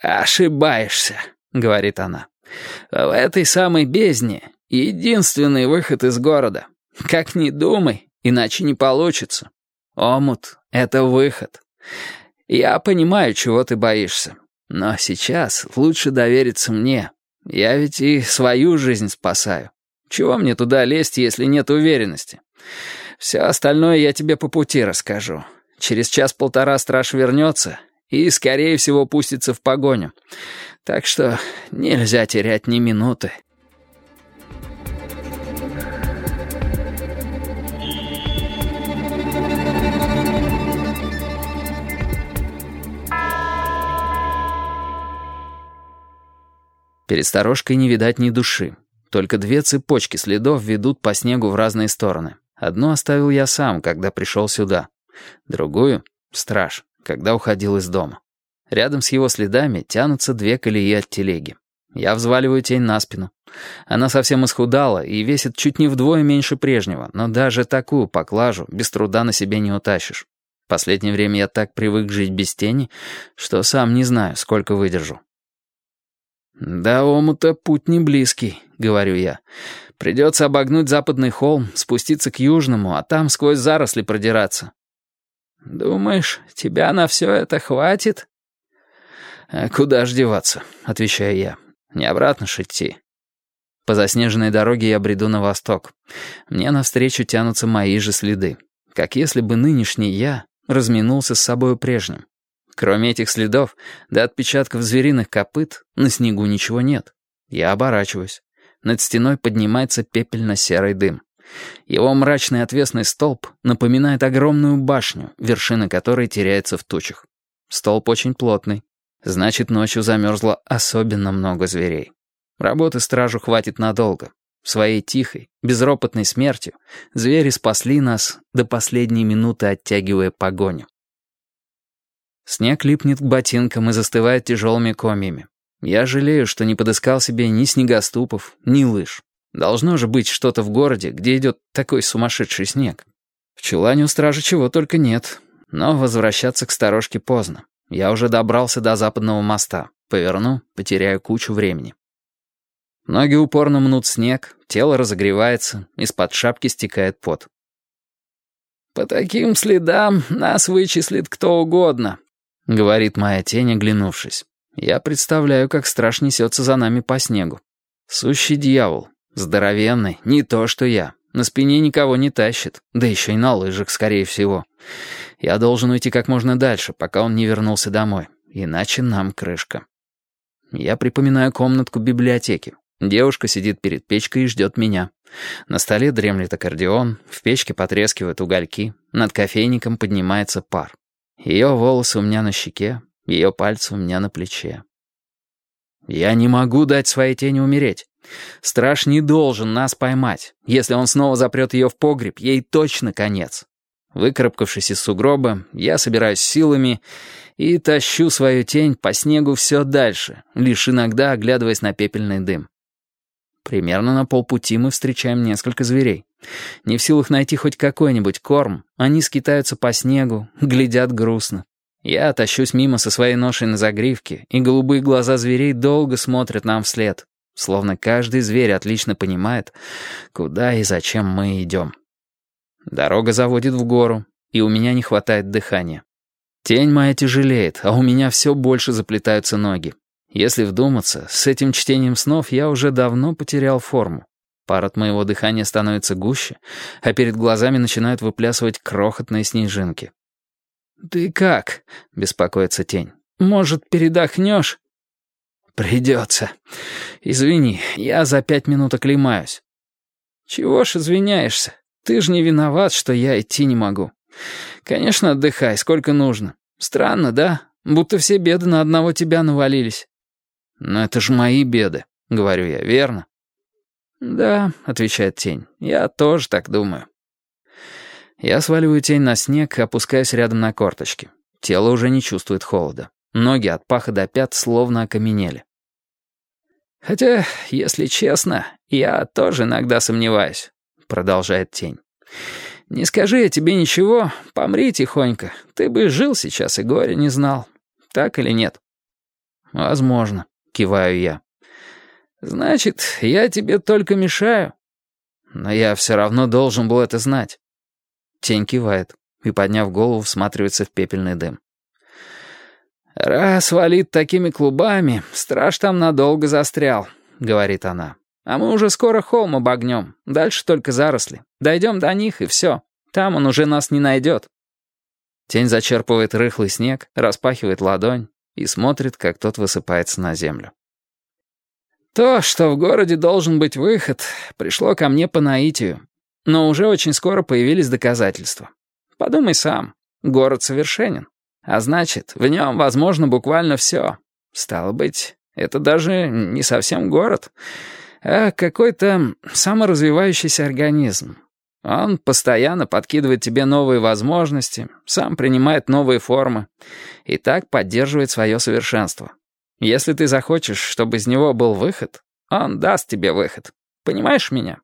«Ошибаешься», — говорит она. «В этой самой бездне единственный выход из города. Как ни думай, иначе не получится. Омут — это выход. Я понимаю, чего ты боишься. Но сейчас лучше довериться мне. Я ведь и свою жизнь спасаю. Чего мне туда лезть, если нет уверенности? Все остальное я тебе по пути расскажу. Через час-полтора страж вернется и, скорее всего, пустится в погоню. Так что нельзя терять ни минуты. Перед сторожкой не видать ни души. Только две цепочки следов ведут по снегу в разные стороны. Одну оставил я сам, когда пришел сюда. Другую — страж, когда уходил из дома. Рядом с его следами тянутся две колеи от телеги. Я взваливаю тень на спину. Она совсем исхудала и весит чуть не вдвое меньше прежнего, но даже такую поклажу без труда на себе не утащишь. В последнее время я так привык жить без тени, что сам не знаю, сколько выдержу. «До омута путь не близкий», — говорю я. «Придется обогнуть западный холм, спуститься к южному, а там сквозь заросли продираться». «Думаешь, тебя на все это хватит?» «А «Куда ж деваться?» — отвечаю я. «Не обратно ж идти». По заснеженной дороге я бреду на восток. Мне навстречу тянутся мои же следы. Как если бы нынешний я разминулся с собою прежним. Кроме этих следов, до отпечатков звериных копыт, на снегу ничего нет. Я оборачиваюсь. Над стеной поднимается пепельно-серый дым. Его мрачный отвесный столб напоминает огромную башню, вершина которой теряется в тучах. Столб очень плотный. Значит, ночью замерзло особенно много зверей. Работы стражу хватит надолго. Своей тихой, безропотной смертью звери спасли нас до последней минуты, оттягивая погоню. Снег липнет к ботинкам и застывает тяжелыми комьями. Я жалею, что не подыскал себе ни снегоступов, ни лыж. Должно же быть что-то в городе, где идет такой сумасшедший снег. В чулане у стражи чего только нет. Но возвращаться к сторожке поздно. Я уже добрался до западного моста. Поверну, потеряю кучу времени. Ноги упорно мнут снег, тело разогревается, из-под шапки стекает пот. «По таким следам нас вычислит кто угодно», — говорит моя тень, оглянувшись. Я представляю, как страж несется за нами по снегу. Сущий дьявол, здоровенный, не то что я. На спине никого не тащит, да еще и на лыжах, скорее всего. Я должен уйти как можно дальше, пока он не вернулся домой. Иначе нам крышка. Я припоминаю комнатку библиотеки. Девушка сидит перед печкой и ждет меня. На столе дремлет аккордеон, в печке потрескивают угольки, над кофейником поднимается пар. Ее волосы у меня на щеке, ее пальцы у меня на плече. Я не могу дать своей тени умереть. Страж не должен нас поймать. Если он снова запрет ее в погреб, ей точно конец. Выкарабкавшись из сугроба, я собираюсь силами и тащу свою тень по снегу все дальше, лишь иногда оглядываясь на пепельный дым. Примерно на полпути мы встречаем несколько зверей. Не в силах найти хоть какой-нибудь корм, они скитаются по снегу, глядят грустно. Я тащусь мимо со своей ношей на загривке, и голубые глаза зверей долго смотрят нам вслед, словно каждый зверь отлично понимает, куда и зачем мы идем. Дорога заводит в гору, и у меня не хватает дыхания. Тень моя тяжелеет, а у меня все больше заплетаются ноги. Если вдуматься, с этим чтением снов я уже давно потерял форму. Пар от моего дыхания становится гуще, а перед глазами начинают выплясывать крохотные снежинки. «Ты как?» — беспокоится тень. «Может, передохнешь?» «Придется. Извини, я за пять минут оклемаюсь». «Чего ж извиняешься? Ты же не виноват, что я идти не могу. Конечно, отдыхай, сколько нужно. Странно, да? Будто все беды на одного тебя навалились». «Но это же мои беды», — говорю я, верно? «Да», — отвечает тень, — «я тоже так думаю». Я сваливаю тень на снег опускаюсь рядом на корточки. Тело уже не чувствует холода. Ноги от паха до пят словно окаменели. «Хотя, если честно, я тоже иногда сомневаюсь», — продолжает тень. «Не скажи я тебе ничего, помри тихонько. Ты бы жил сейчас и горя не знал. Так или нет?» «Возможно», — киваю я. «Значит, я тебе только мешаю?» «Но я все равно должен был это знать». Тень кивает и, подняв голову, всматривается в пепельный дым. «Раз валит такими клубами, страж там надолго застрял», — говорит она. «А мы уже скоро холм обогнем, дальше только заросли. Дойдем до них, и все. Там он уже нас не найдет». Тень зачерпывает рыхлый снег, распахивает ладонь и смотрит, как тот высыпается на землю. «То, что в городе должен быть выход, пришло ко мне по наитию. Но уже очень скоро появились доказательства. Подумай сам, город совершенен. А значит, в нем возможно буквально все. Стало быть, это даже не совсем город, а какой-то саморазвивающийся организм. Он постоянно подкидывает тебе новые возможности, сам принимает новые формы и так поддерживает свое совершенство. Если ты захочешь, чтобы из него был выход, он даст тебе выход. Понимаешь меня?